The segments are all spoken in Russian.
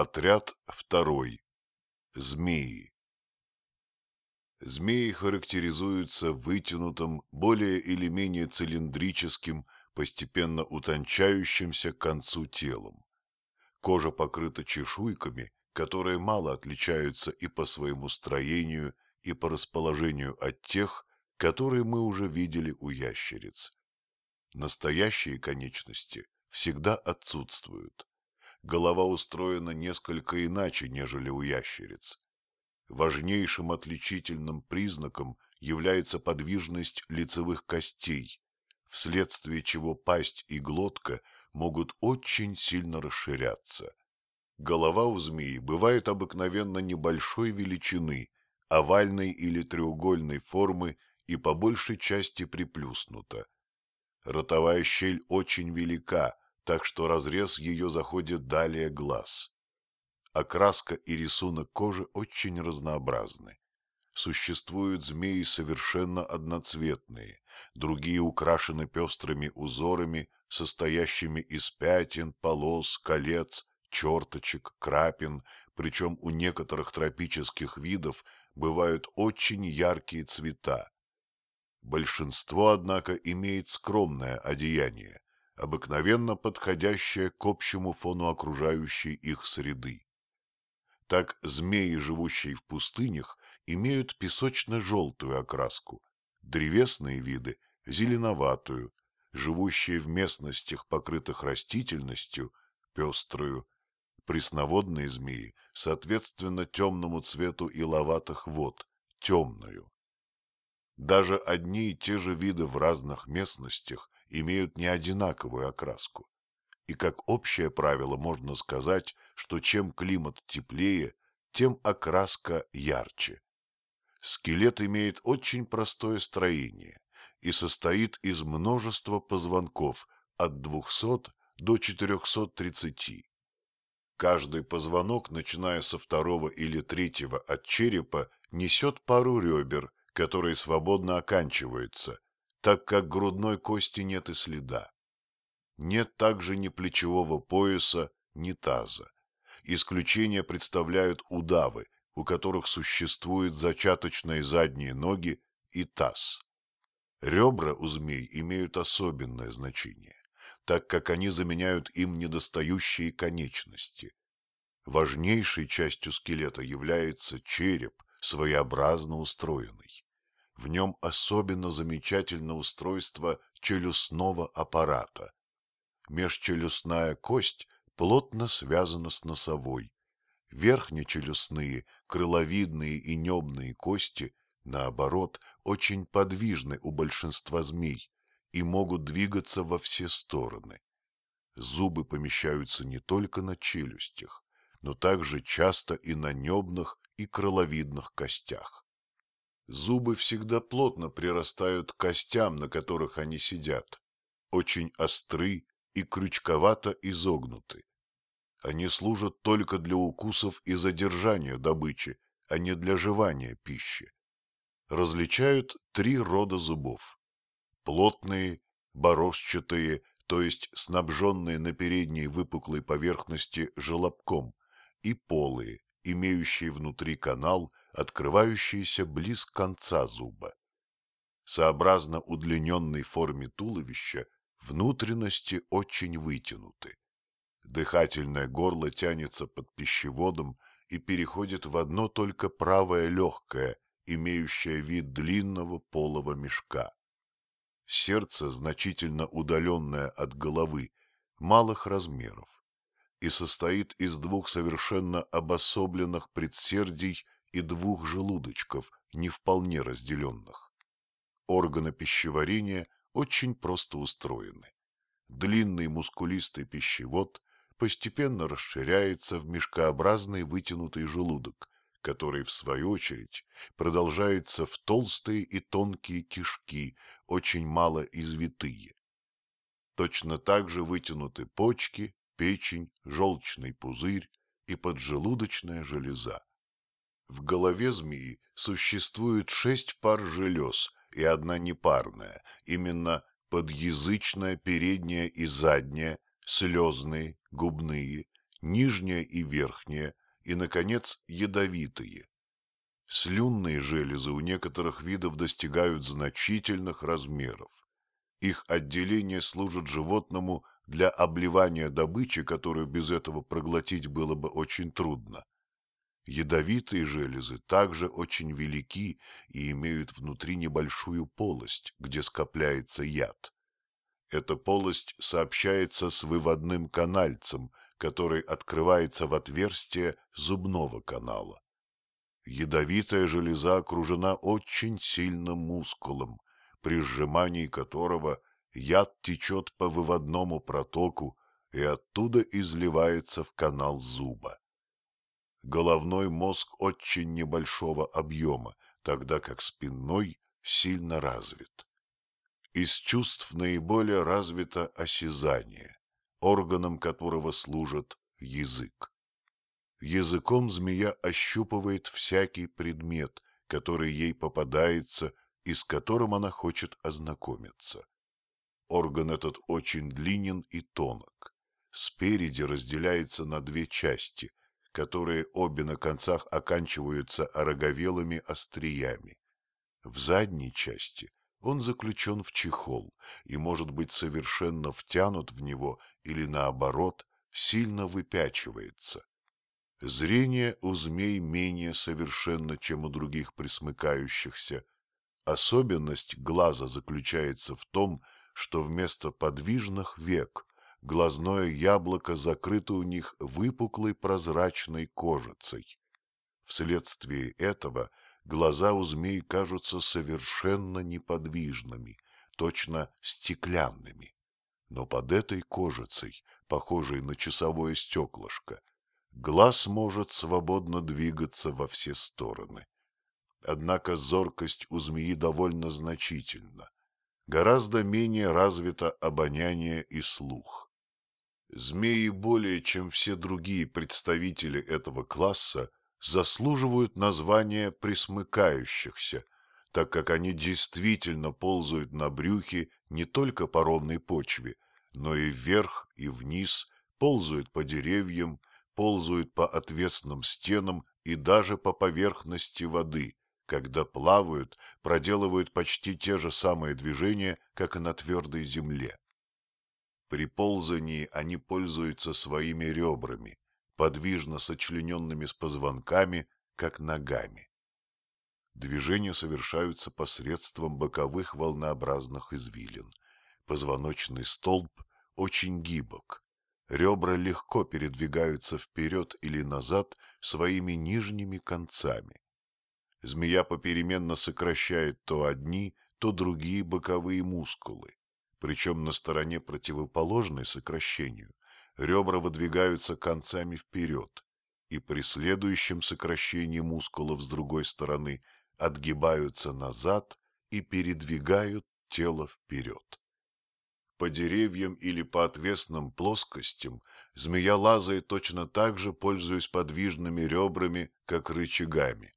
Отряд второй. Змеи. Змеи характеризуются вытянутым, более или менее цилиндрическим, постепенно утончающимся к концу телом. Кожа покрыта чешуйками, которые мало отличаются и по своему строению, и по расположению от тех, которые мы уже видели у ящериц. Настоящие конечности всегда отсутствуют. Голова устроена несколько иначе, нежели у ящериц. Важнейшим отличительным признаком является подвижность лицевых костей, вследствие чего пасть и глотка могут очень сильно расширяться. Голова у змеи бывает обыкновенно небольшой величины, овальной или треугольной формы и по большей части приплюснута. Ротовая щель очень велика, так что разрез ее заходит далее глаз. Окраска и рисунок кожи очень разнообразны. Существуют змеи совершенно одноцветные, другие украшены пестрыми узорами, состоящими из пятен, полос, колец, черточек, крапин, причем у некоторых тропических видов бывают очень яркие цвета. Большинство, однако, имеет скромное одеяние, обыкновенно подходящее к общему фону окружающей их среды. Так змеи, живущие в пустынях, имеют песочно-желтую окраску, древесные виды – зеленоватую, живущие в местностях, покрытых растительностью – пеструю, пресноводные змеи, соответственно темному цвету иловатых вод – темную. Даже одни и те же виды в разных местностях имеют не одинаковую окраску и как общее правило можно сказать, что чем климат теплее, тем окраска ярче. Скелет имеет очень простое строение и состоит из множества позвонков от 200 до 430. Каждый позвонок, начиная со второго или третьего от черепа, несет пару ребер, которые свободно оканчиваются, так как грудной кости нет и следа. Нет также ни плечевого пояса, ни таза. Исключение представляют удавы, у которых существуют зачаточные задние ноги и таз. Ребра у змей имеют особенное значение, так как они заменяют им недостающие конечности. Важнейшей частью скелета является череп, своеобразно устроенный. В нем особенно замечательно устройство челюстного аппарата, межчелюстная кость плотно связана с носовой. Верхнечелюстные, крыловидные и небные кости, наоборот, очень подвижны у большинства змей и могут двигаться во все стороны. Зубы помещаются не только на челюстях, но также часто и на небных и крыловидных костях. Зубы всегда плотно прирастают к костям, на которых они сидят, очень остры и крючковато изогнуты. Они служат только для укусов и задержания добычи, а не для жевания пищи. Различают три рода зубов. Плотные, борозчатые, то есть снабженные на передней выпуклой поверхности желобком, и полые, имеющие внутри канал, открывающийся близ конца зуба. Сообразно удлиненной форме туловища Внутренности очень вытянуты. Дыхательное горло тянется под пищеводом и переходит в одно только правое легкое, имеющее вид длинного полого мешка. Сердце, значительно удаленное от головы, малых размеров и состоит из двух совершенно обособленных предсердий и двух желудочков, не вполне разделенных. Органы пищеварения очень просто устроены. Длинный мускулистый пищевод постепенно расширяется в мешкообразный вытянутый желудок, который, в свою очередь, продолжается в толстые и тонкие кишки, очень мало извитые. Точно так же вытянуты почки, печень, желчный пузырь и поджелудочная железа. В голове змеи существует шесть пар желез, и одна непарная, именно подъязычная передняя и задняя, слезные, губные, нижняя и верхняя, и, наконец, ядовитые. Слюнные железы у некоторых видов достигают значительных размеров. Их отделение служит животному для обливания добычи, которую без этого проглотить было бы очень трудно. Ядовитые железы также очень велики и имеют внутри небольшую полость, где скопляется яд. Эта полость сообщается с выводным канальцем, который открывается в отверстие зубного канала. Ядовитая железа окружена очень сильным мускулом, при сжимании которого яд течет по выводному протоку и оттуда изливается в канал зуба. Головной мозг очень небольшого объема, тогда как спинной сильно развит. Из чувств наиболее развито осязание, органом которого служит язык. Языком змея ощупывает всякий предмет, который ей попадается и с которым она хочет ознакомиться. Орган этот очень длинен и тонок. Спереди разделяется на две части, которые обе на концах оканчиваются ороговелыми остриями. В задней части он заключен в чехол и может быть совершенно втянут в него или, наоборот, сильно выпячивается. Зрение у змей менее совершенно, чем у других присмыкающихся. Особенность глаза заключается в том, что вместо подвижных век глазное яблоко закрыто у них выпуклой прозрачной кожицей. Вследствие этого глаза у змей кажутся совершенно неподвижными, точно стеклянными. Но под этой кожицей, похожей на часовое стеклышко, глаз может свободно двигаться во все стороны. Однако зоркость у змеи довольно значительна гораздо менее развито обоняние и слух. Змеи более чем все другие представители этого класса заслуживают названия присмыкающихся, так как они действительно ползают на брюхе не только по ровной почве, но и вверх и вниз, ползают по деревьям, ползают по отвесным стенам и даже по поверхности воды, когда плавают, проделывают почти те же самые движения, как и на твердой земле. При ползании они пользуются своими ребрами, подвижно сочлененными с позвонками, как ногами. Движения совершаются посредством боковых волнообразных извилин. Позвоночный столб очень гибок. Ребра легко передвигаются вперед или назад своими нижними концами. Змея попеременно сокращает то одни, то другие боковые мускулы. Причем на стороне противоположной сокращению ребра выдвигаются концами вперед, и при следующем сокращении мускулов с другой стороны отгибаются назад и передвигают тело вперед. По деревьям или по отвесным плоскостям змея лазает точно так же, пользуясь подвижными ребрами, как рычагами.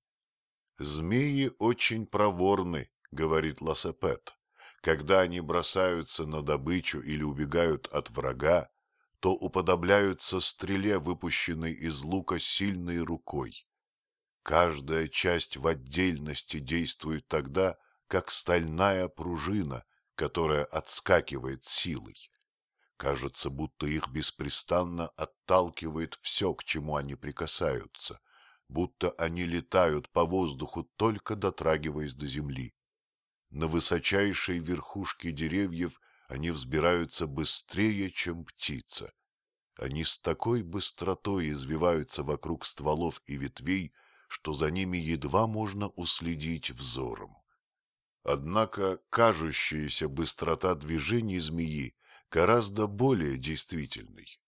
«Змеи очень проворны», — говорит Лассепет. «Когда они бросаются на добычу или убегают от врага, то уподобляются стреле, выпущенной из лука сильной рукой. Каждая часть в отдельности действует тогда, как стальная пружина, которая отскакивает силой. Кажется, будто их беспрестанно отталкивает все, к чему они прикасаются — будто они летают по воздуху, только дотрагиваясь до земли. На высочайшей верхушке деревьев они взбираются быстрее, чем птица. Они с такой быстротой извиваются вокруг стволов и ветвей, что за ними едва можно уследить взором. Однако кажущаяся быстрота движений змеи гораздо более действительной.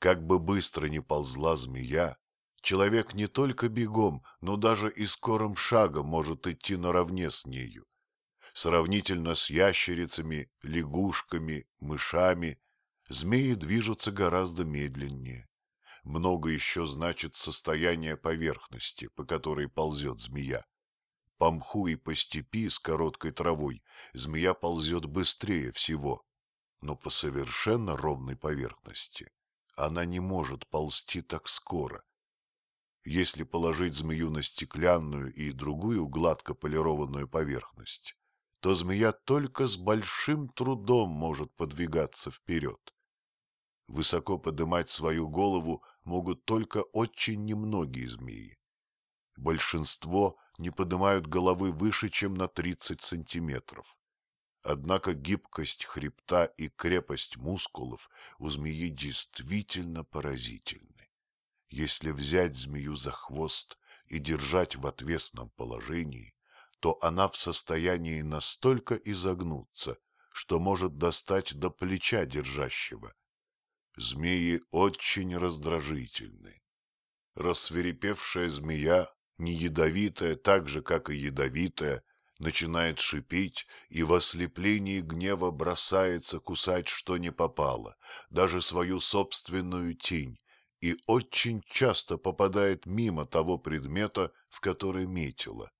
Как бы быстро ни ползла змея, Человек не только бегом, но даже и скорым шагом может идти наравне с нею. Сравнительно с ящерицами, лягушками, мышами, змеи движутся гораздо медленнее. Много еще значит состояние поверхности, по которой ползет змея. По мху и по степи с короткой травой змея ползет быстрее всего, но по совершенно ровной поверхности она не может ползти так скоро. Если положить змею на стеклянную и другую гладко полированную поверхность, то змея только с большим трудом может подвигаться вперед. Высоко поднимать свою голову могут только очень немногие змеи. Большинство не поднимают головы выше, чем на 30 сантиметров. Однако гибкость хребта и крепость мускулов у змеи действительно поразительны. Если взять змею за хвост и держать в отвесном положении, то она в состоянии настолько изогнуться, что может достать до плеча держащего. Змеи очень раздражительны. Рассверепевшая змея, не ядовитая так же, как и ядовитая, начинает шипеть и в ослеплении гнева бросается кусать, что не попало, даже свою собственную тень, и очень часто попадает мимо того предмета, в который метила.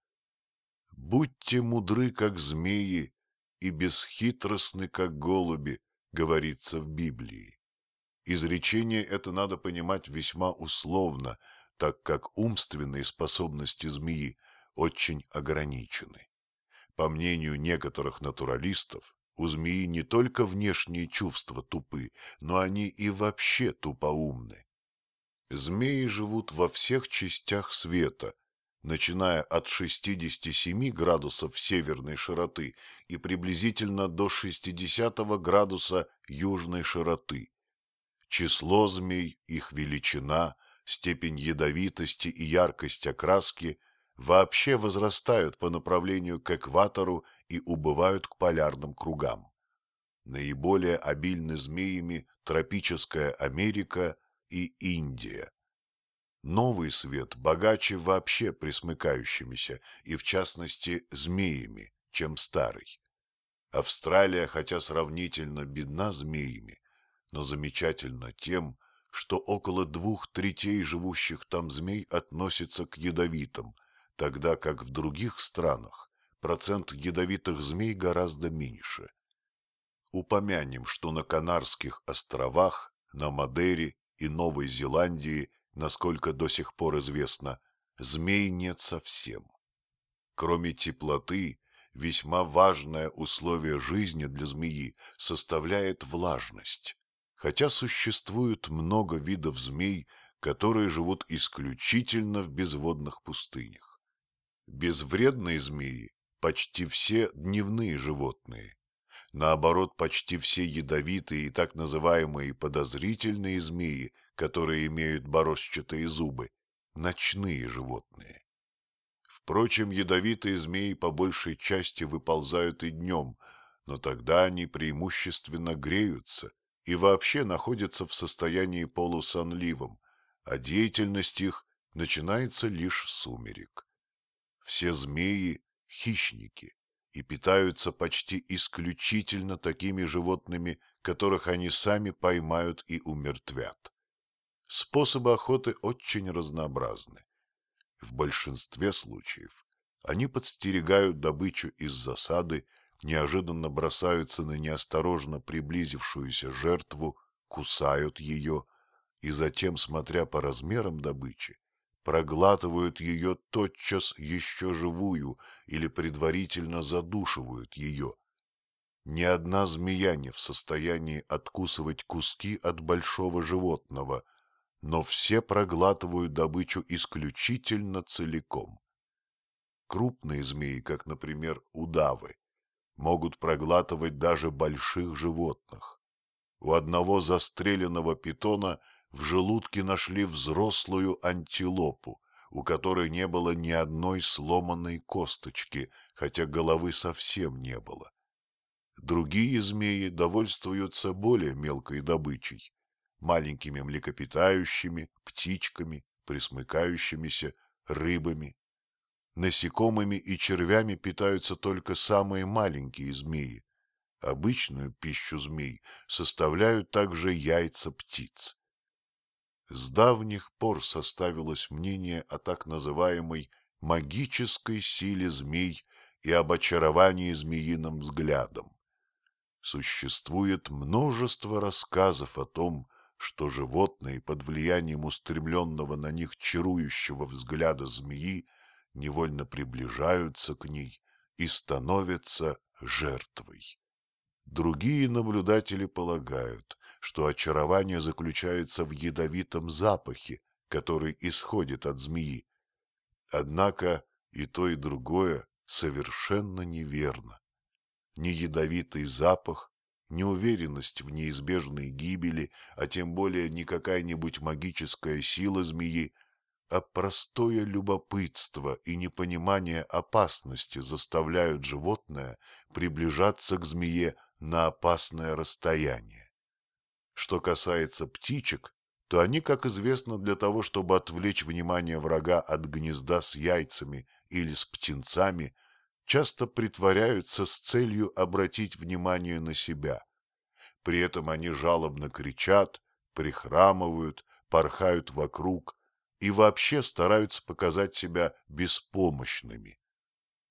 «Будьте мудры, как змеи, и бесхитростны, как голуби», говорится в Библии. Изречение это надо понимать весьма условно, так как умственные способности змеи очень ограничены. По мнению некоторых натуралистов, у змеи не только внешние чувства тупы, но они и вообще тупоумны. Змеи живут во всех частях света, начиная от 67 градусов северной широты и приблизительно до 60 градуса южной широты. Число змей, их величина, степень ядовитости и яркость окраски вообще возрастают по направлению к экватору и убывают к полярным кругам. Наиболее обильны змеями тропическая Америка и Индия. Новый свет богаче вообще присмыкающимися и, в частности, змеями, чем старый. Австралия, хотя сравнительно бедна змеями, но замечательна тем, что около двух третей живущих там змей относятся к ядовитым – тогда как в других странах процент ядовитых змей гораздо меньше. Упомянем, что на Канарских островах, на Мадере и Новой Зеландии, насколько до сих пор известно, змей нет совсем. Кроме теплоты, весьма важное условие жизни для змеи составляет влажность. Хотя существует много видов змей, которые живут исключительно в безводных пустынях. Безвредные змеи почти все дневные животные. Наоборот, почти все ядовитые и так называемые подозрительные змеи, которые имеют борозчатые зубы, ночные животные. Впрочем, ядовитые змеи по большей части выползают и днем, но тогда они преимущественно греются и вообще находятся в состоянии полусонливом, а деятельность их начинается лишь сумерек. Все змеи – хищники и питаются почти исключительно такими животными, которых они сами поймают и умертвят. Способы охоты очень разнообразны. В большинстве случаев они подстерегают добычу из засады, неожиданно бросаются на неосторожно приблизившуюся жертву, кусают ее и затем, смотря по размерам добычи, проглатывают ее тотчас еще живую или предварительно задушивают ее. Ни одна змея не в состоянии откусывать куски от большого животного, но все проглатывают добычу исключительно целиком. Крупные змеи, как, например, удавы, могут проглатывать даже больших животных. У одного застреленного питона – в желудке нашли взрослую антилопу, у которой не было ни одной сломанной косточки, хотя головы совсем не было. Другие змеи довольствуются более мелкой добычей, маленькими млекопитающими, птичками, присмыкающимися, рыбами. Насекомыми и червями питаются только самые маленькие змеи. Обычную пищу змей составляют также яйца птиц. С давних пор составилось мнение о так называемой магической силе змей и об очаровании змеиным взглядом. Существует множество рассказов о том, что животные под влиянием устремленного на них чарующего взгляда змеи невольно приближаются к ней и становятся жертвой. Другие наблюдатели полагают, что очарование заключается в ядовитом запахе, который исходит от змеи. Однако и то, и другое совершенно неверно. Ни ядовитый запах, ни уверенность в неизбежной гибели, а тем более не какая-нибудь магическая сила змеи, а простое любопытство и непонимание опасности заставляют животное приближаться к змее на опасное расстояние. Что касается птичек, то они, как известно, для того, чтобы отвлечь внимание врага от гнезда с яйцами или с птенцами, часто притворяются с целью обратить внимание на себя. При этом они жалобно кричат, прихрамывают, порхают вокруг и вообще стараются показать себя беспомощными.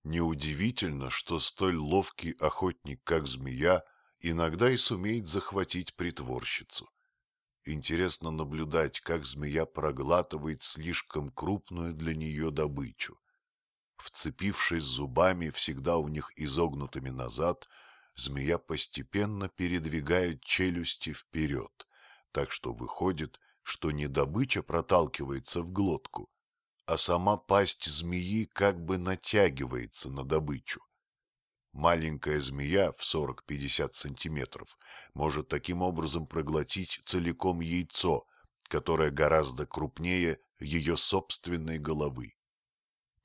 Неудивительно, что столь ловкий охотник, как змея, иногда и сумеет захватить притворщицу. Интересно наблюдать, как змея проглатывает слишком крупную для нее добычу. Вцепившись зубами, всегда у них изогнутыми назад, змея постепенно передвигает челюсти вперед, так что выходит, что не добыча проталкивается в глотку, а сама пасть змеи как бы натягивается на добычу. Маленькая змея в 40-50 сантиметров может таким образом проглотить целиком яйцо, которое гораздо крупнее ее собственной головы.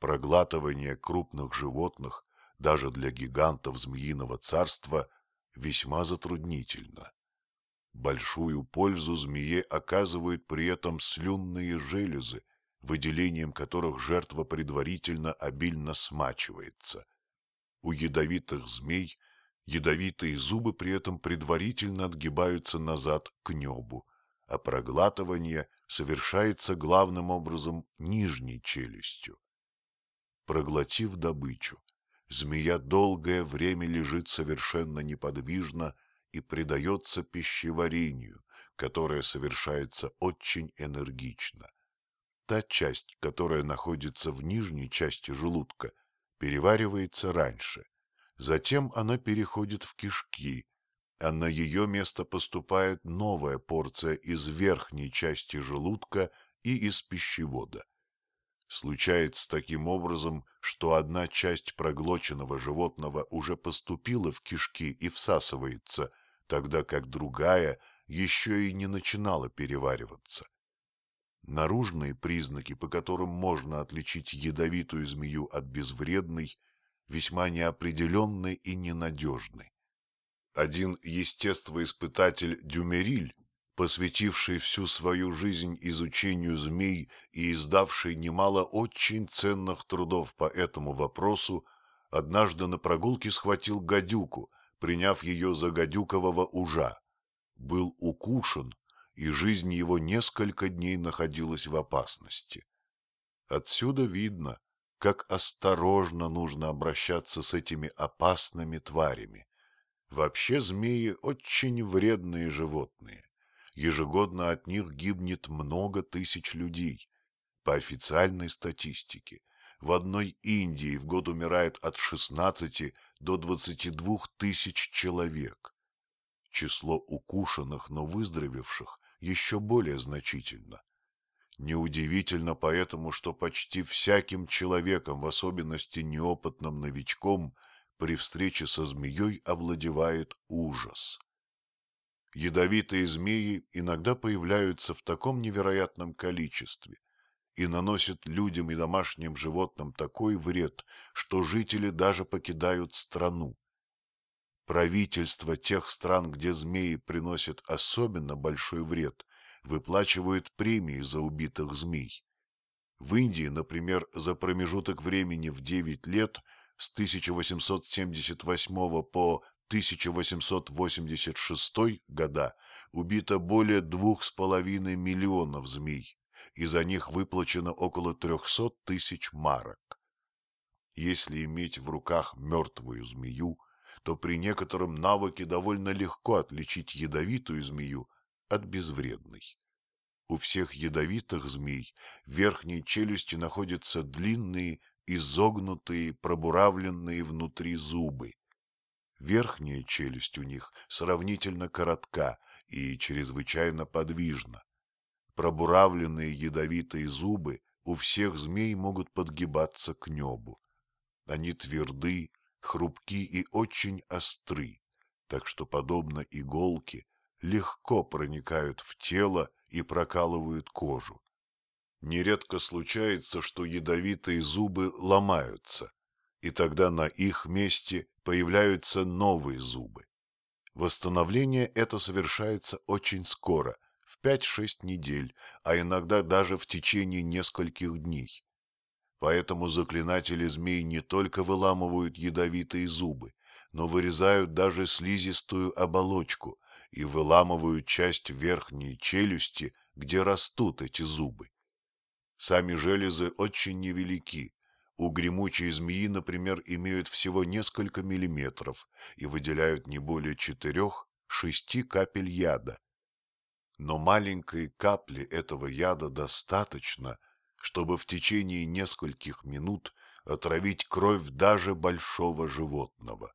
Проглатывание крупных животных даже для гигантов змеиного царства весьма затруднительно. Большую пользу змее оказывают при этом слюнные железы, выделением которых жертва предварительно обильно смачивается. У ядовитых змей ядовитые зубы при этом предварительно отгибаются назад к небу, а проглатывание совершается главным образом нижней челюстью. Проглотив добычу, змея долгое время лежит совершенно неподвижно и предается пищеварению, которое совершается очень энергично. Та часть, которая находится в нижней части желудка, переваривается раньше. Затем она переходит в кишки, а на ее место поступает новая порция из верхней части желудка и из пищевода. Случается таким образом, что одна часть проглоченного животного уже поступила в кишки и всасывается, тогда как другая еще и не начинала перевариваться. Наружные признаки, по которым можно отличить ядовитую змею от безвредной, весьма неопределенны и ненадежны. Один естествоиспытатель Дюмериль, посвятивший всю свою жизнь изучению змей и издавший немало очень ценных трудов по этому вопросу, однажды на прогулке схватил гадюку – приняв ее за гадюкового ужа, был укушен, и жизнь его несколько дней находилась в опасности. Отсюда видно, как осторожно нужно обращаться с этими опасными тварями. Вообще змеи очень вредные животные. Ежегодно от них гибнет много тысяч людей. По официальной статистике, в одной Индии в год умирает от 16 до 22 тысяч человек. Число укушенных, но выздоровевших еще более значительно. Неудивительно поэтому, что почти всяким человеком, в особенности неопытным новичком, при встрече со змеей овладевает ужас. Ядовитые змеи иногда появляются в таком невероятном количестве – и наносит людям и домашним животным такой вред, что жители даже покидают страну. Правительства тех стран, где змеи приносят особенно большой вред, выплачивают премии за убитых змей. В Индии, например, за промежуток времени в 9 лет с 1878 по 1886 года убито более двух с половиной миллионов змей и за них выплачено около трехсот тысяч марок. Если иметь в руках мертвую змею, то при некотором навыке довольно легко отличить ядовитую змею от безвредной. У всех ядовитых змей в верхней челюсти находятся длинные, изогнутые, пробуравленные внутри зубы. Верхняя челюсть у них сравнительно коротка и чрезвычайно подвижна. Пробуравленные ядовитые зубы у всех змей могут подгибаться к небу. Они тверды, хрупки и очень остры, так что, подобно иголке, легко проникают в тело и прокалывают кожу. Нередко случается, что ядовитые зубы ломаются, и тогда на их месте появляются новые зубы. Восстановление это совершается очень скоро, в 5-6 недель, а иногда даже в течение нескольких дней. Поэтому заклинатели змей не только выламывают ядовитые зубы, но вырезают даже слизистую оболочку и выламывают часть верхней челюсти, где растут эти зубы. Сами железы очень невелики. У гремучей змеи, например, имеют всего несколько миллиметров и выделяют не более четырех-шести капель яда. Но маленькой капли этого яда достаточно, чтобы в течение нескольких минут отравить кровь даже большого животного.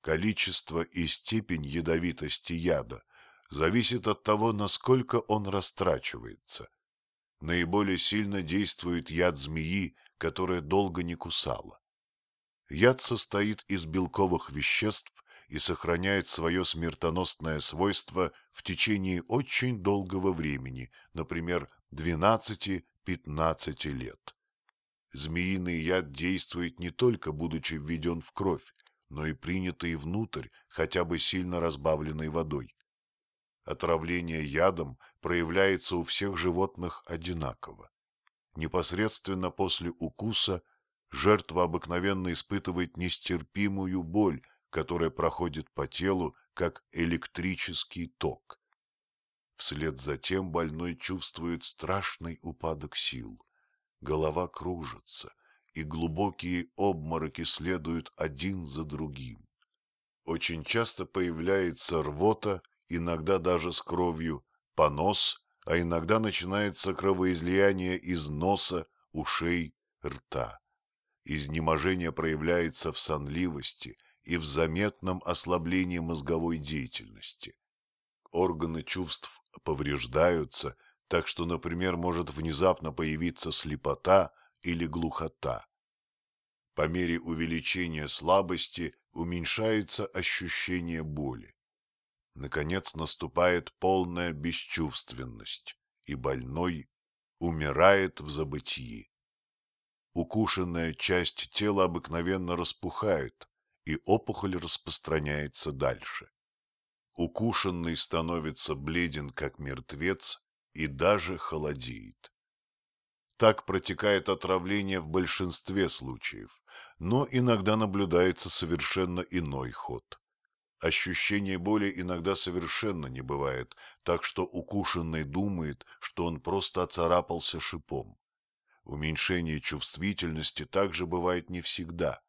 Количество и степень ядовитости яда зависит от того, насколько он растрачивается. Наиболее сильно действует яд змеи, которая долго не кусала. Яд состоит из белковых веществ и сохраняет свое смертоносное свойство в течение очень долгого времени, например, 12-15 лет. Змеиный яд действует не только будучи введен в кровь, но и принятые внутрь хотя бы сильно разбавленной водой. Отравление ядом проявляется у всех животных одинаково. Непосредственно после укуса жертва обыкновенно испытывает нестерпимую боль, которая проходит по телу, как электрический ток. Вслед за тем больной чувствует страшный упадок сил. Голова кружится, и глубокие обмороки следуют один за другим. Очень часто появляется рвота, иногда даже с кровью, понос, а иногда начинается кровоизлияние из носа, ушей, рта. Изнеможение проявляется в сонливости и в заметном ослаблении мозговой деятельности. Органы чувств повреждаются, так что, например, может внезапно появиться слепота или глухота. По мере увеличения слабости уменьшается ощущение боли. Наконец наступает полная бесчувственность, и больной умирает в забытии. Укушенная часть тела обыкновенно распухает, и опухоль распространяется дальше. Укушенный становится бледен, как мертвец, и даже холодеет. Так протекает отравление в большинстве случаев, но иногда наблюдается совершенно иной ход. Ощущение боли иногда совершенно не бывает, так что укушенный думает, что он просто оцарапался шипом. Уменьшение чувствительности также бывает не всегда.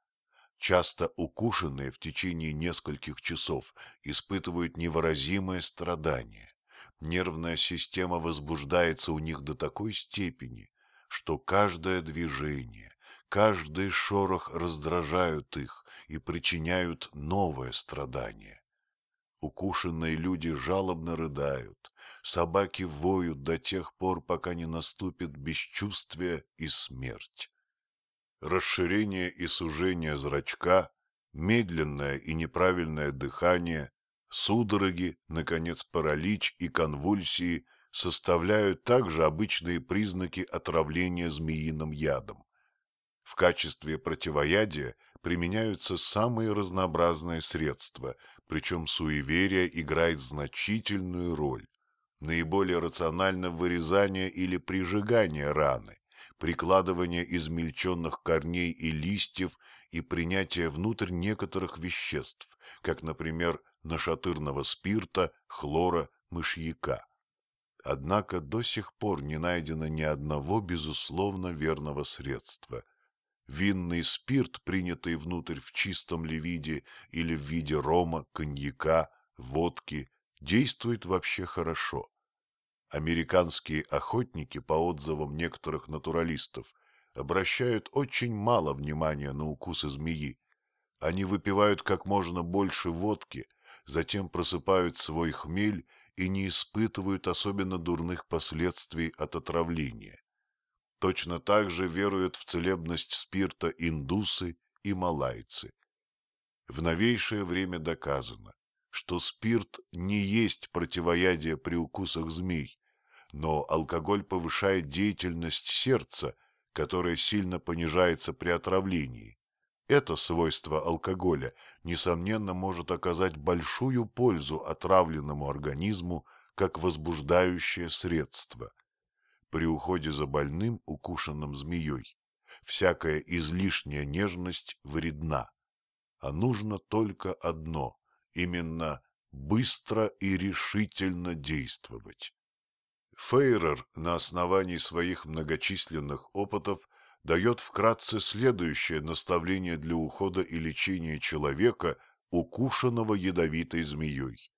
Часто укушенные в течение нескольких часов испытывают невыразимое страдание. Нервная система возбуждается у них до такой степени, что каждое движение, каждый шорох раздражают их и причиняют новое страдание. Укушенные люди жалобно рыдают, собаки воют до тех пор, пока не наступит бесчувствие и смерть. Расширение и сужение зрачка, медленное и неправильное дыхание, судороги, наконец, паралич и конвульсии составляют также обычные признаки отравления змеиным ядом. В качестве противоядия применяются самые разнообразные средства, причем суеверие играет значительную роль. Наиболее рационально вырезание или прижигание раны, прикладывание измельченных корней и листьев и принятие внутрь некоторых веществ, как, например, нашатырного спирта, хлора, мышьяка. Однако до сих пор не найдено ни одного безусловно верного средства. Винный спирт, принятый внутрь в чистом ли виде или в виде рома, коньяка, водки, действует вообще хорошо. Американские охотники, по отзывам некоторых натуралистов, обращают очень мало внимания на укусы змеи. Они выпивают как можно больше водки, затем просыпают свой хмель и не испытывают особенно дурных последствий от отравления. Точно так же веруют в целебность спирта индусы и малайцы. В новейшее время доказано, что спирт не есть противоядие при укусах змей, но алкоголь повышает деятельность сердца, которое сильно понижается при отравлении. Это свойство алкоголя, несомненно, может оказать большую пользу отравленному организму как возбуждающее средство. При уходе за больным, укушенным змеей, всякая излишняя нежность вредна, а нужно только одно – именно быстро и решительно действовать. Фейрер на основании своих многочисленных опытов дает вкратце следующее наставление для ухода и лечения человека, укушенного ядовитой змеей.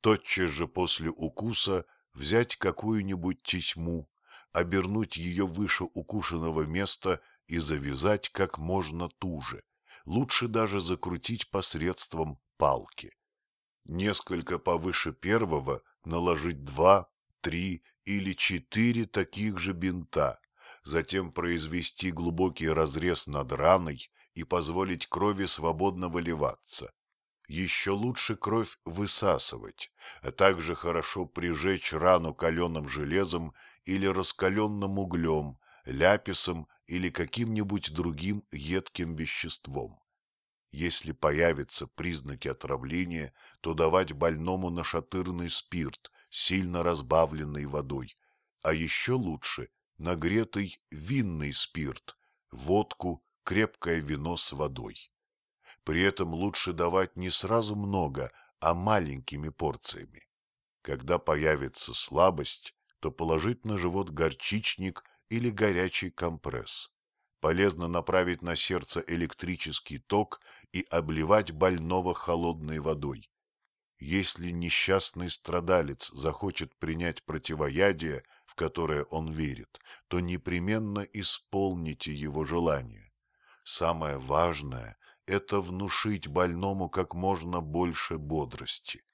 Тотчас же после укуса взять какую-нибудь тесьму, обернуть ее выше укушенного места и завязать как можно туже, лучше даже закрутить посредством палки. Несколько повыше первого наложить два, три или четыре таких же бинта, затем произвести глубокий разрез над раной и позволить крови свободно выливаться. Еще лучше кровь высасывать, а также хорошо прижечь рану каленым железом или раскаленным углем, ляписом или каким-нибудь другим едким веществом. Если появятся признаки отравления, то давать больному нашатырный спирт, сильно разбавленный водой, а еще лучше нагретый винный спирт, водку, крепкое вино с водой. При этом лучше давать не сразу много, а маленькими порциями. Когда появится слабость, то положить на живот горчичник или горячий компресс. Полезно направить на сердце электрический ток и обливать больного холодной водой. Если несчастный страдалец захочет принять противоядие, в которое он верит, то непременно исполните его желание. Самое важное – это внушить больному как можно больше бодрости.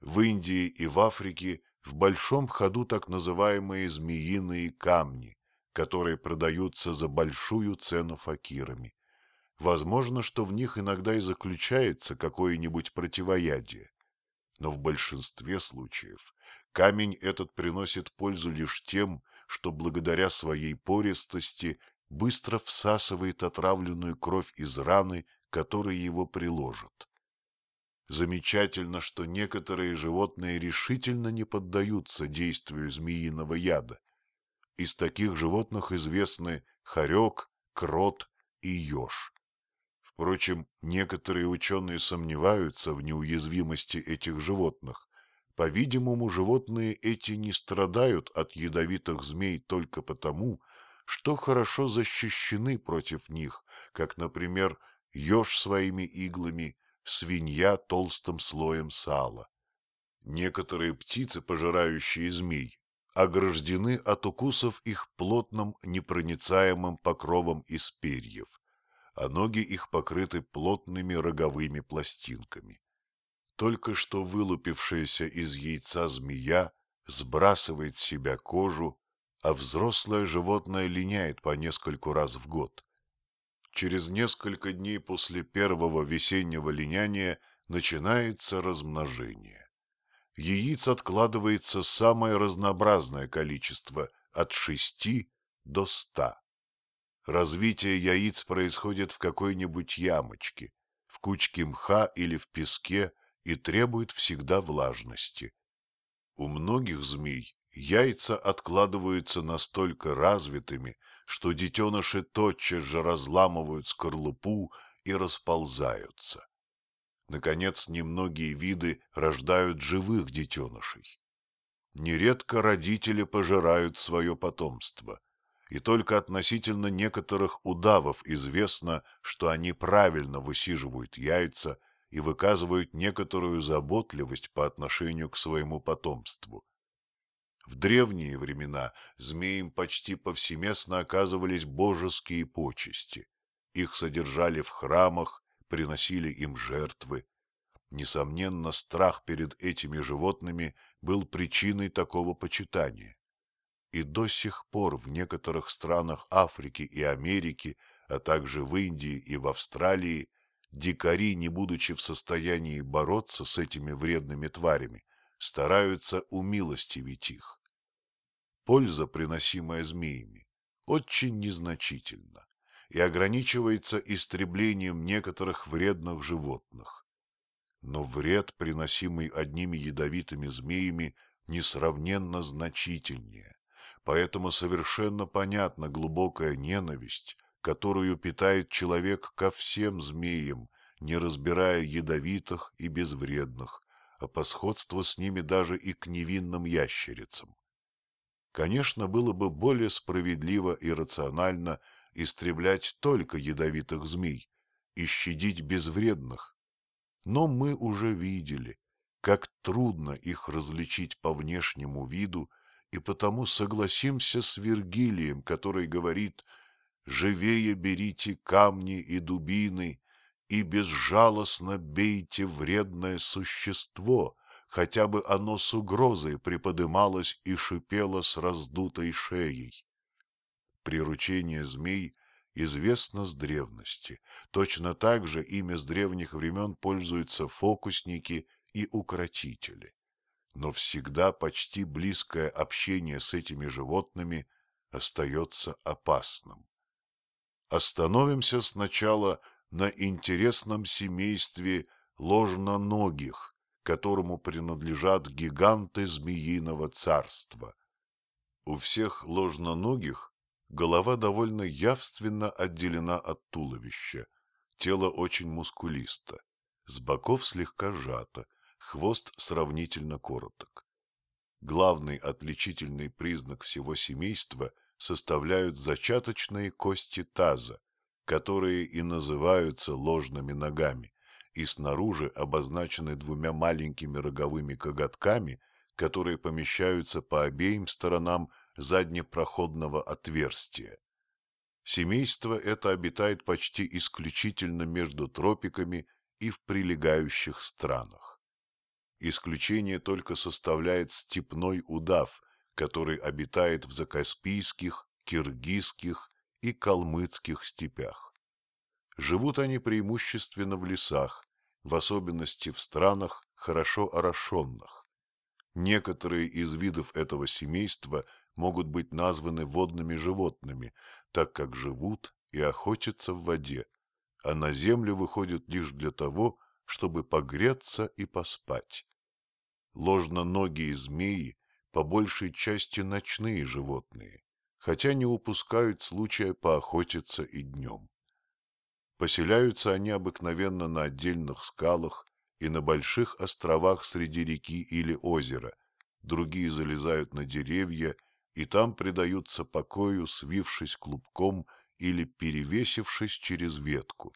В Индии и в Африке в большом ходу так называемые змеиные камни, которые продаются за большую цену факирами. Возможно, что в них иногда и заключается какое-нибудь противоядие. Но в большинстве случаев камень этот приносит пользу лишь тем, что благодаря своей пористости быстро всасывает отравленную кровь из раны, которой его приложат. Замечательно, что некоторые животные решительно не поддаются действию змеиного яда. Из таких животных известны хорек, крот и еж. Впрочем, некоторые ученые сомневаются в неуязвимости этих животных. По-видимому, животные эти не страдают от ядовитых змей только потому, что хорошо защищены против них, как, например, еж своими иглами, свинья толстым слоем сала. Некоторые птицы, пожирающие змей, ограждены от укусов их плотным непроницаемым покровом из перьев а ноги их покрыты плотными роговыми пластинками. Только что вылупившаяся из яйца змея сбрасывает с себя кожу, а взрослое животное линяет по нескольку раз в год. Через несколько дней после первого весеннего линяния начинается размножение. Яиц откладывается самое разнообразное количество – от шести до ста. Развитие яиц происходит в какой-нибудь ямочке, в кучке мха или в песке и требует всегда влажности. У многих змей яйца откладываются настолько развитыми, что детеныши тотчас же разламывают скорлупу и расползаются. Наконец, немногие виды рождают живых детенышей. Нередко родители пожирают свое потомство – и только относительно некоторых удавов известно, что они правильно высиживают яйца и выказывают некоторую заботливость по отношению к своему потомству. В древние времена змеям почти повсеместно оказывались божеские почести. Их содержали в храмах, приносили им жертвы. Несомненно, страх перед этими животными был причиной такого почитания. И до сих пор в некоторых странах Африки и Америки, а также в Индии и в Австралии, дикари, не будучи в состоянии бороться с этими вредными тварями, стараются умилостивить их. Польза, приносимая змеями, очень незначительна и ограничивается истреблением некоторых вредных животных. Но вред, приносимый одними ядовитыми змеями, несравненно значительнее, поэтому совершенно понятна глубокая ненависть, которую питает человек ко всем змеям, не разбирая ядовитых и безвредных, а по сходству с ними даже и к невинным ящерицам. Конечно, было бы более справедливо и рационально истреблять только ядовитых змей и щадить безвредных. Но мы уже видели, как трудно их различить по внешнему виду, и потому согласимся с Вергилием, который говорит «Живее берите камни и дубины и безжалостно бейте вредное существо, хотя бы оно с угрозой приподымалось и шипело с раздутой шеей. Приручение змей известно с древности. Точно так же ими с древних времен пользуются фокусники и укротители. Но всегда почти близкое общение с этими животными остается опасным. Остановимся сначала на интересном семействе ложноногих, которому принадлежат гиганты змеиного царства. У всех ложноногих голова довольно явственно отделена от туловища, тело очень мускулисто, с боков слегка сжато, хвост сравнительно короток. Главный отличительный признак всего семейства составляют зачаточные кости таза, которые и называются ложными ногами и снаружи обозначены двумя маленькими роговыми коготками, которые помещаются по обеим сторонам заднепроходного отверстия. Семейство это обитает почти исключительно между тропиками и в прилегающих странах. Исключение только составляет степной удав, который обитает в закаспийских, киргизских и калмыцких степях. Живут они преимущественно в лесах, в особенности в странах, хорошо орошенных. Некоторые из видов этого семейства могут быть названы водными животными, так как живут и охотятся в воде, а на землю выходят лишь для того, чтобы погреться и поспать. Ложноногие змеи по большей части ночные животные, хотя не упускают случая поохотиться и днем. Поселяются они обыкновенно на отдельных скалах и на больших островах среди реки или озера, другие залезают на деревья и там предаются покою, свившись клубком или перевесившись через ветку.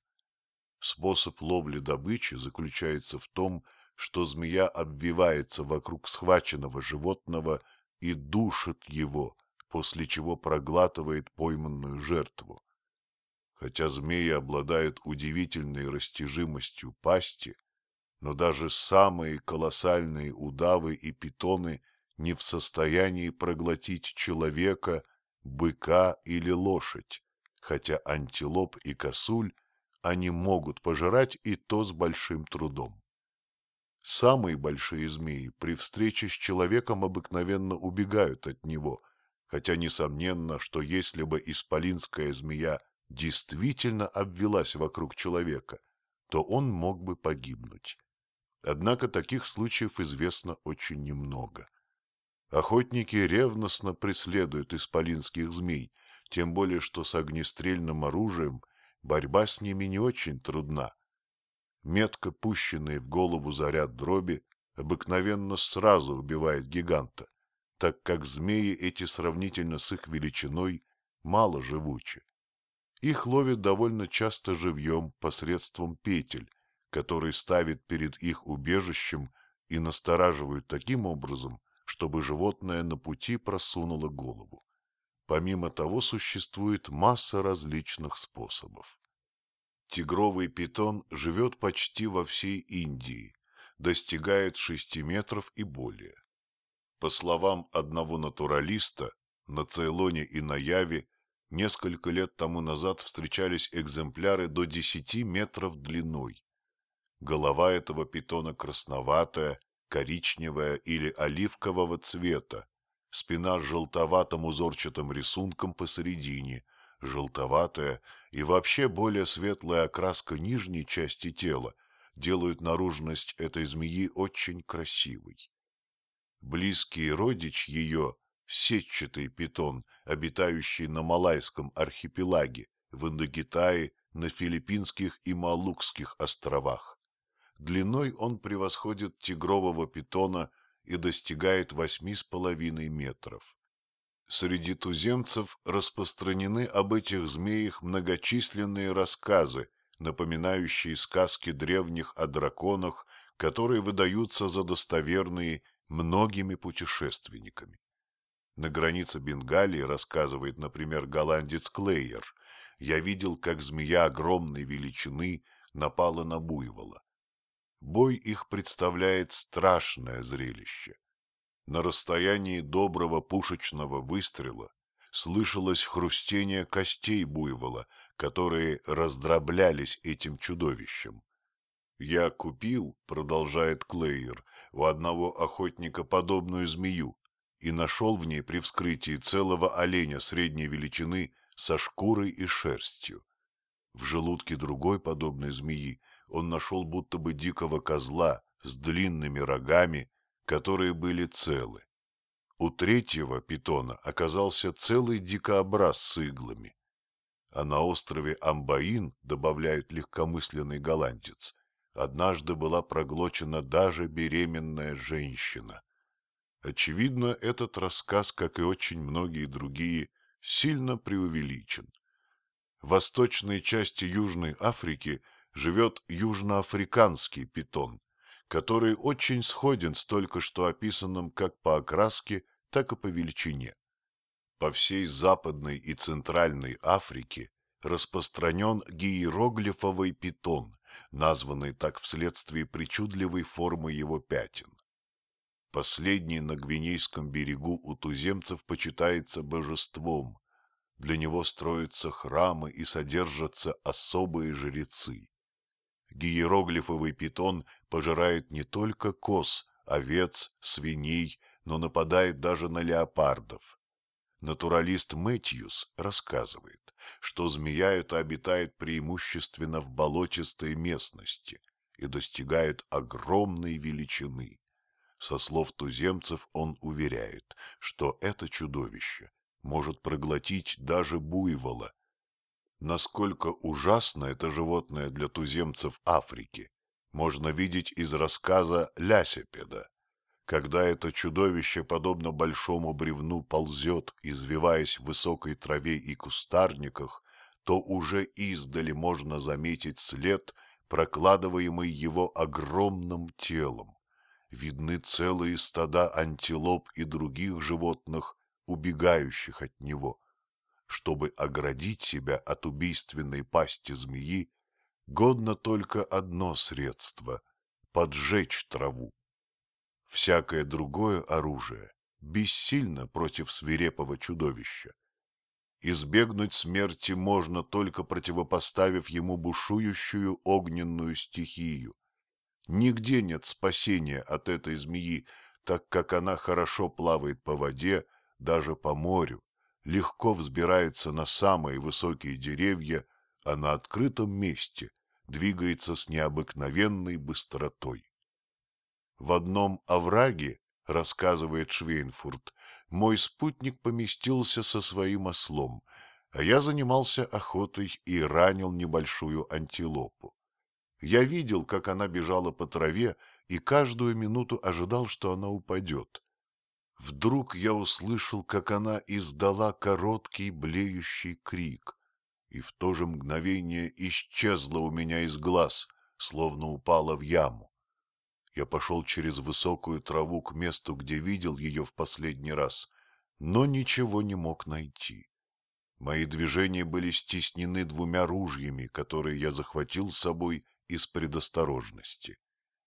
Способ ловли добычи заключается в том, что змея обвивается вокруг схваченного животного и душит его, после чего проглатывает пойманную жертву. Хотя змеи обладают удивительной растяжимостью пасти, но даже самые колоссальные удавы и питоны не в состоянии проглотить человека, быка или лошадь, хотя антилоп и косуль они могут пожирать и то с большим трудом. Самые большие змеи при встрече с человеком обыкновенно убегают от него, хотя несомненно, что если бы исполинская змея действительно обвелась вокруг человека, то он мог бы погибнуть. Однако таких случаев известно очень немного. Охотники ревностно преследуют исполинских змей, тем более что с огнестрельным оружием борьба с ними не очень трудна. Метко пущенный в голову заряд дроби обыкновенно сразу убивает гиганта, так как змеи эти сравнительно с их величиной мало живучи. Их ловят довольно часто живьем посредством петель, который ставит перед их убежищем и настораживают таким образом, чтобы животное на пути просунуло голову. Помимо того, существует масса различных способов. Тигровый питон живет почти во всей Индии, достигает 6 метров и более. По словам одного натуралиста, на Цейлоне и на Яве несколько лет тому назад встречались экземпляры до 10 метров длиной. Голова этого питона красноватая, коричневая или оливкового цвета, спина с желтоватым узорчатым рисунком посередине, желтоватая и вообще более светлая окраска нижней части тела делают наружность этой змеи очень красивой. Близкий родич ее, сетчатый питон, обитающий на Малайском архипелаге, в Индокитае, на Филиппинских и Малукских островах. Длиной он превосходит тигрового питона и достигает восьми с половиной метров. Среди туземцев распространены об этих змеях многочисленные рассказы, напоминающие сказки древних о драконах, которые выдаются за достоверные многими путешественниками. На границе Бенгалии, рассказывает, например, голландец Клейер, я видел, как змея огромной величины напала на буйвола. Бой их представляет страшное зрелище. На расстоянии доброго пушечного выстрела слышалось хрустение костей буйвола, которые раздроблялись этим чудовищем. «Я купил, — продолжает Клейер, — у одного охотника подобную змею и нашел в ней при вскрытии целого оленя средней величины со шкурой и шерстью. В желудке другой подобной змеи он нашел будто бы дикого козла с длинными рогами, которые были целы. У третьего питона оказался целый дикообраз с иглами. А на острове Амбаин, добавляет легкомысленный голландец, однажды была проглочена даже беременная женщина. Очевидно, этот рассказ, как и очень многие другие, сильно преувеличен. В восточной части Южной Африки живет южноафриканский питон, который очень сходен с только что описанным как по окраске, так и по величине. По всей Западной и Центральной Африке распространен гиероглифовый питон, названный так вследствие причудливой формы его пятен. Последний на Гвинейском берегу у туземцев почитается божеством. Для него строятся храмы и содержатся особые жрецы. Гиероглифовый питон пожирает не только коз, овец, свиней, но нападает даже на леопардов. Натуралист Мэтьюс рассказывает, что змея эта обитает преимущественно в болотистой местности и достигает огромной величины. Со слов туземцев он уверяет, что это чудовище может проглотить даже буйвола. Насколько ужасно это животное для туземцев Африки, можно видеть из рассказа Лясепеда. Когда это чудовище, подобно большому бревну, ползет, извиваясь в высокой траве и кустарниках, то уже издали можно заметить след, прокладываемый его огромным телом видны целые стада антилоп и других животных, убегающих от него. Чтобы оградить себя от убийственной пасти змеи, годно только одно средство — поджечь траву. Всякое другое оружие бессильно против свирепого чудовища. Избегнуть смерти можно только противопоставив ему бушующую огненную стихию, Нигде нет спасения от этой змеи, так как она хорошо плавает по воде, даже по морю, легко взбирается на самые высокие деревья, а на открытом месте двигается с необыкновенной быстротой. В одном овраге, рассказывает Швейнфурт, мой спутник поместился со своим ослом, а я занимался охотой и ранил небольшую антилопу. Я видел, как она бежала по траве, и каждую минуту ожидал, что она упадет. Вдруг я услышал, как она издала короткий блеющий крик, и в то же мгновение исчезла у меня из глаз, словно упала в яму. Я пошел через высокую траву к месту, где видел ее в последний раз, но ничего не мог найти. Мои движения были стеснены двумя ружьями, которые я захватил с собой из предосторожности.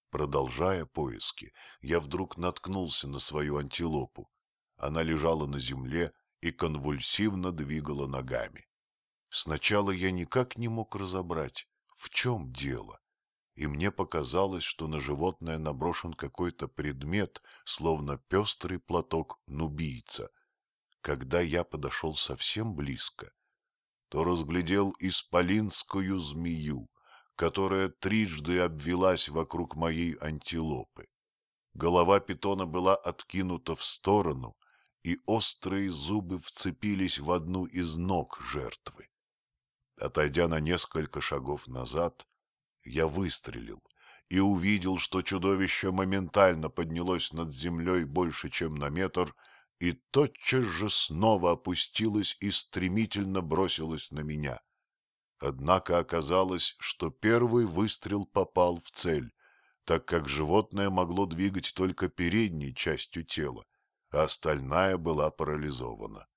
Продолжая поиски, я вдруг наткнулся на свою антилопу. Она лежала на земле и конвульсивно двигала ногами. Сначала я никак не мог разобрать, в чем дело, и мне показалось, что на животное наброшен какой-то предмет, словно пестрый платок нубийца. Когда я подошел совсем близко, то разглядел исполинскую змею, которая трижды обвелась вокруг моей антилопы. Голова питона была откинута в сторону, и острые зубы вцепились в одну из ног жертвы. Отойдя на несколько шагов назад, я выстрелил и увидел, что чудовище моментально поднялось над землей больше, чем на метр, и тотчас же снова опустилось и стремительно бросилось на меня. Однако оказалось, что первый выстрел попал в цель, так как животное могло двигать только передней частью тела, а остальная была парализована.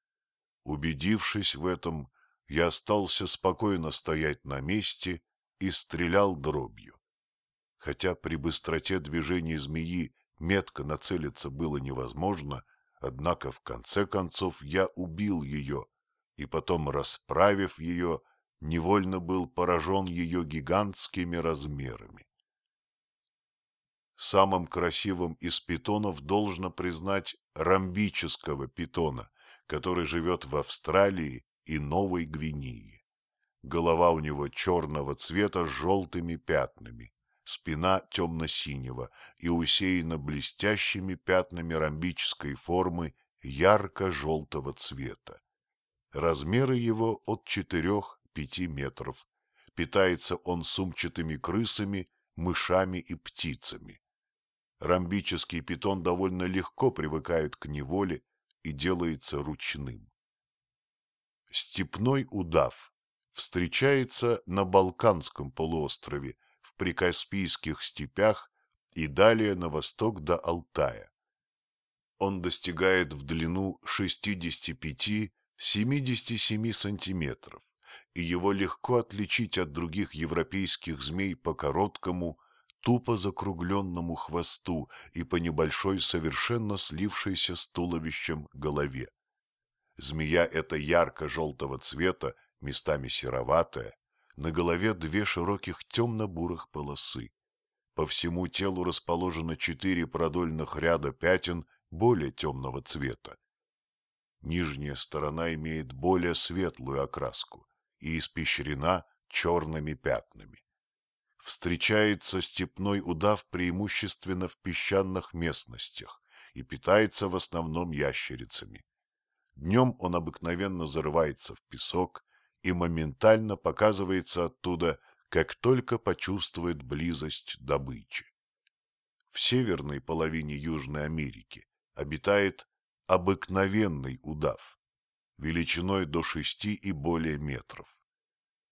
Убедившись в этом, я остался спокойно стоять на месте и стрелял дробью. Хотя при быстроте движения змеи метко нацелиться было невозможно, однако в конце концов я убил ее, и потом, расправив ее, невольно был поражен ее гигантскими размерами. Самым красивым из питонов должно признать ромбического питона, который живет в Австралии и Новой Гвинеи. Голова у него черного цвета с желтыми пятнами, спина темно-синего и усеяна блестящими пятнами ромбической формы ярко-желтого цвета. Размеры его от 4-5 метров. Питается он сумчатыми крысами, мышами и птицами. Ромбический питон довольно легко привыкает к неволе и делается ручным. Степной удав встречается на Балканском полуострове, в прикаспийских степях и далее на восток до Алтая. Он достигает в длину 65-77 сантиметров, и его легко отличить от других европейских змей по короткому, тупо закругленному хвосту и по небольшой, совершенно слившейся с туловищем голове. Змея эта ярко-желтого цвета, местами сероватая, на голове две широких темно-бурых полосы. По всему телу расположено четыре продольных ряда пятен более темного цвета. Нижняя сторона имеет более светлую окраску и испещрена черными пятнами. Встречается степной удав преимущественно в песчаных местностях и питается в основном ящерицами. Днем он обыкновенно зарывается в песок и моментально показывается оттуда, как только почувствует близость добычи. В северной половине Южной Америки обитает обыкновенный удав, величиной до шести и более метров.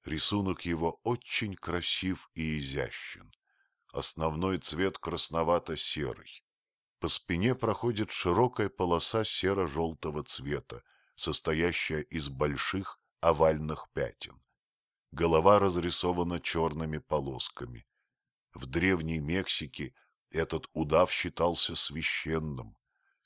Рисунок его очень красив и изящен. Основной цвет красновато-серый, по спине проходит широкая полоса серо-желтого цвета, состоящая из больших овальных пятен. Голова разрисована черными полосками. В Древней Мексике этот удав считался священным.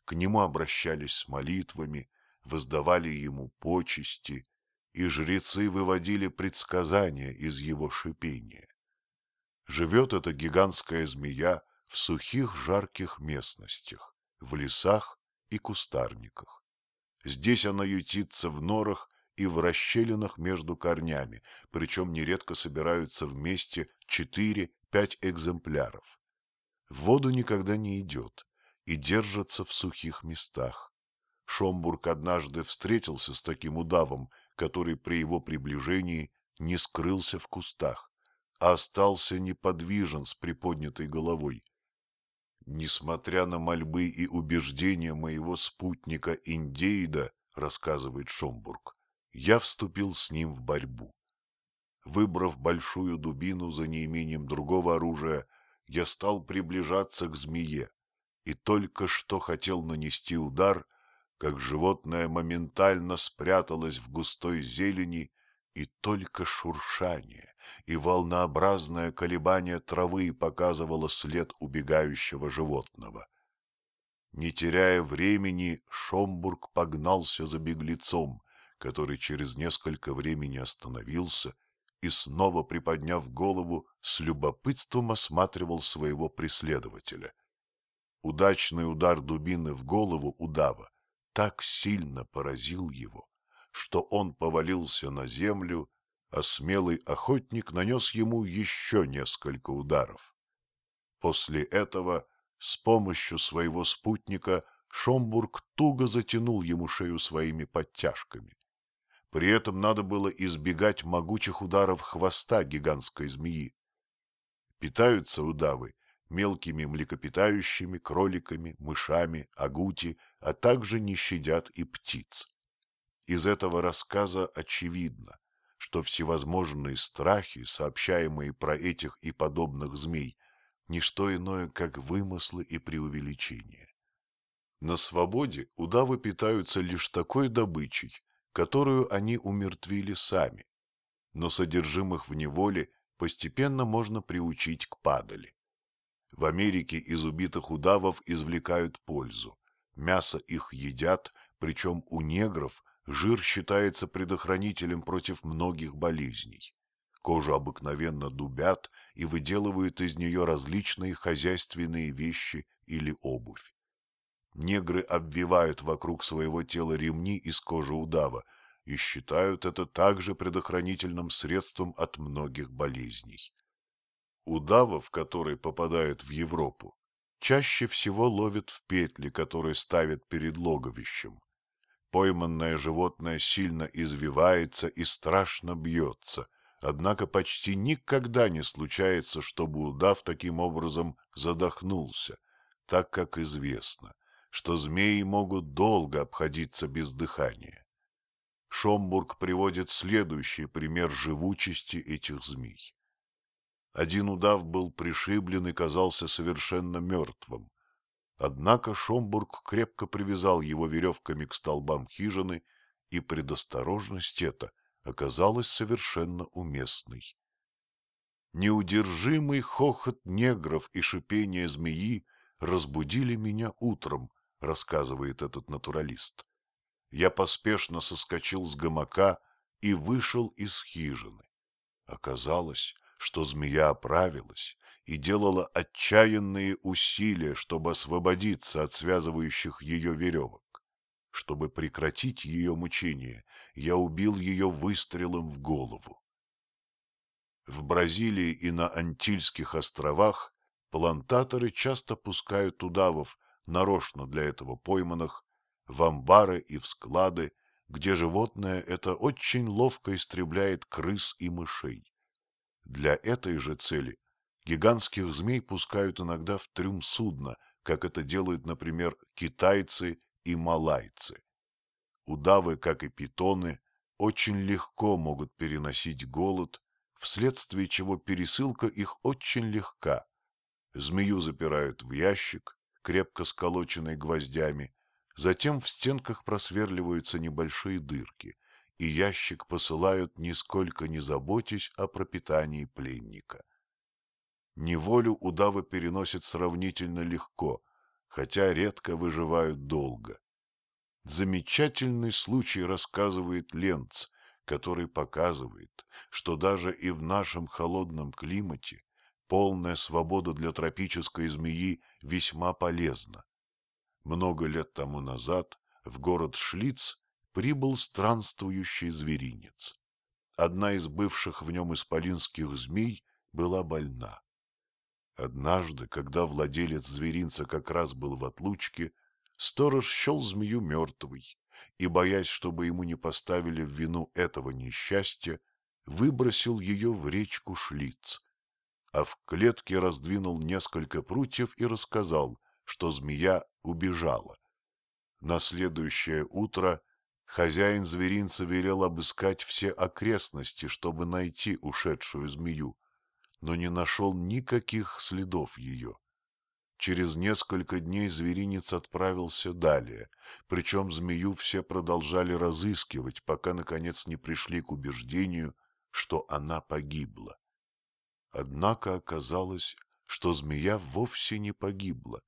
К нему обращались с молитвами, воздавали ему почести, и жрецы выводили предсказания из его шипения. Живет эта гигантская змея в сухих жарких местностях, в лесах и кустарниках. Здесь она ютится в норах и в расщелинах между корнями, причем нередко собираются вместе четыре-пять экземпляров. В воду никогда не идет и держится в сухих местах. Шомбург однажды встретился с таким удавом, который при его приближении не скрылся в кустах, а остался неподвижен с приподнятой головой. Несмотря на мольбы и убеждения моего спутника Индейда, рассказывает Шомбург, я вступил с ним в борьбу. Выбрав большую дубину за неимением другого оружия, я стал приближаться к змее и только что хотел нанести удар, как животное моментально спряталось в густой зелени, и только шуршание и волнообразное колебание травы показывало след убегающего животного. Не теряя времени, Шомбург погнался за беглецом, который через несколько времени остановился и, снова приподняв голову, с любопытством осматривал своего преследователя. Удачный удар дубины в голову удава так сильно поразил его, что он повалился на землю, а смелый охотник нанес ему еще несколько ударов. После этого с помощью своего спутника Шомбург туго затянул ему шею своими подтяжками. При этом надо было избегать могучих ударов хвоста гигантской змеи. Питаются удавы мелкими млекопитающими, кроликами, мышами, агути, а также не щадят и птиц. Из этого рассказа очевидно, что всевозможные страхи, сообщаемые про этих и подобных змей, не что иное, как вымыслы и преувеличения. На свободе удавы питаются лишь такой добычей, которую они умертвили сами, но содержимых в неволе постепенно можно приучить к падали. В Америке из убитых удавов извлекают пользу. Мясо их едят, причем у негров жир считается предохранителем против многих болезней. Кожу обыкновенно дубят и выделывают из нее различные хозяйственные вещи или обувь. Негры обвивают вокруг своего тела ремни из кожи удава и считают это также предохранительным средством от многих болезней. Удавов, которые попадают в Европу, чаще всего ловят в петли, которые ставят перед логовищем. Пойманное животное сильно извивается и страшно бьется, однако почти никогда не случается, чтобы удав таким образом задохнулся, так как известно, что змеи могут долго обходиться без дыхания. Шомбург приводит следующий пример живучести этих змей. Один удав был пришиблен и казался совершенно мертвым. Однако Шомбург крепко привязал его веревками к столбам хижины, и предосторожность эта оказалась совершенно уместной. Неудержимый хохот негров и шипение змеи разбудили меня утром, рассказывает этот натуралист. Я поспешно соскочил с гамака и вышел из хижины. Оказалось, что змея оправилась и делала отчаянные усилия, чтобы освободиться от связывающих ее веревок. Чтобы прекратить ее мучение, я убил ее выстрелом в голову. В Бразилии и на Антильских островах плантаторы часто пускают удавов, нарочно для этого пойманных, в амбары и в склады, где животное это очень ловко истребляет крыс и мышей. Для этой же цели гигантских змей пускают иногда в трюм судна, как это делают, например, китайцы и малайцы. Удавы, как и питоны, очень легко могут переносить голод, вследствие чего пересылка их очень легка. Змею запирают в ящик, крепко сколоченный гвоздями, затем в стенках просверливаются небольшие дырки, и ящик посылают, нисколько не заботясь о пропитании пленника. Неволю удавы переносят сравнительно легко, хотя редко выживают долго. Замечательный случай рассказывает Ленц, который показывает, что даже и в нашем холодном климате полная свобода для тропической змеи весьма полезна. Много лет тому назад в город Шлиц прибыл странствующий зверинец. Одна из бывших в нем исполинских змей была больна. Однажды, когда владелец зверинца как раз был в отлучке, сторож счел змею мертвой и, боясь, чтобы ему не поставили в вину этого несчастья, выбросил ее в речку Шлиц, а в клетке раздвинул несколько прутьев и рассказал, что змея убежала. На следующее утро Хозяин зверинца велел обыскать все окрестности, чтобы найти ушедшую змею, но не нашел никаких следов ее. Через несколько дней зверинец отправился далее, причем змею все продолжали разыскивать, пока, наконец, не пришли к убеждению, что она погибла. Однако оказалось, что змея вовсе не погибла,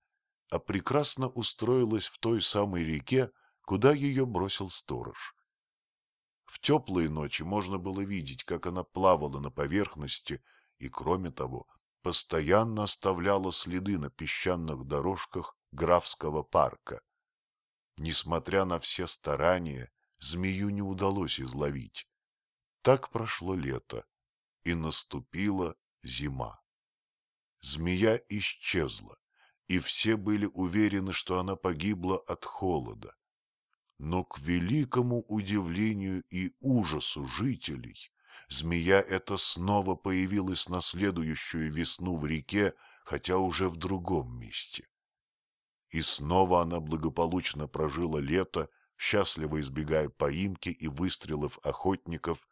а прекрасно устроилась в той самой реке, куда ее бросил сторож. В теплые ночи можно было видеть, как она плавала на поверхности и, кроме того, постоянно оставляла следы на песчаных дорожках графского парка. Несмотря на все старания, змею не удалось изловить. Так прошло лето, и наступила зима. Змея исчезла, и все были уверены, что она погибла от холода. Но к великому удивлению и ужасу жителей змея эта снова появилась на следующую весну в реке, хотя уже в другом месте. И снова она благополучно прожила лето, счастливо избегая поимки и выстрелов охотников,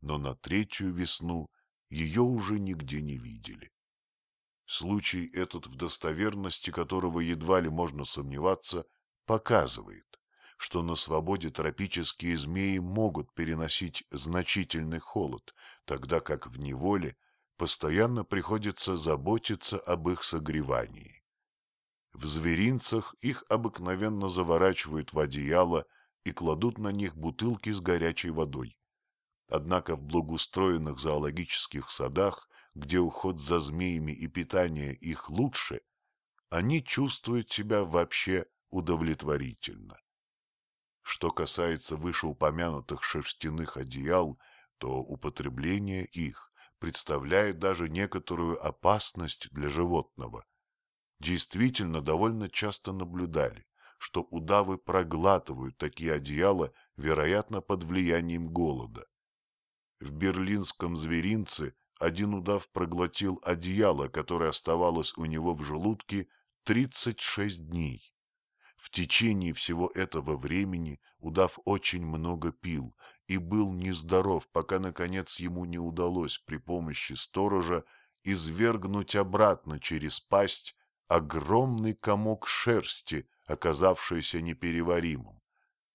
но на третью весну ее уже нигде не видели. Случай этот, в достоверности которого едва ли можно сомневаться, показывает, что на свободе тропические змеи могут переносить значительный холод, тогда как в неволе постоянно приходится заботиться об их согревании. В зверинцах их обыкновенно заворачивают в одеяло и кладут на них бутылки с горячей водой. Однако в благоустроенных зоологических садах, где уход за змеями и питание их лучше, они чувствуют себя вообще удовлетворительно. Что касается вышеупомянутых шерстяных одеял, то употребление их представляет даже некоторую опасность для животного. Действительно, довольно часто наблюдали, что удавы проглатывают такие одеяла, вероятно, под влиянием голода. В берлинском зверинце один удав проглотил одеяло, которое оставалось у него в желудке 36 дней. В течение всего этого времени удав очень много пил и был нездоров, пока, наконец, ему не удалось при помощи сторожа извергнуть обратно через пасть огромный комок шерсти, оказавшийся непереваримым.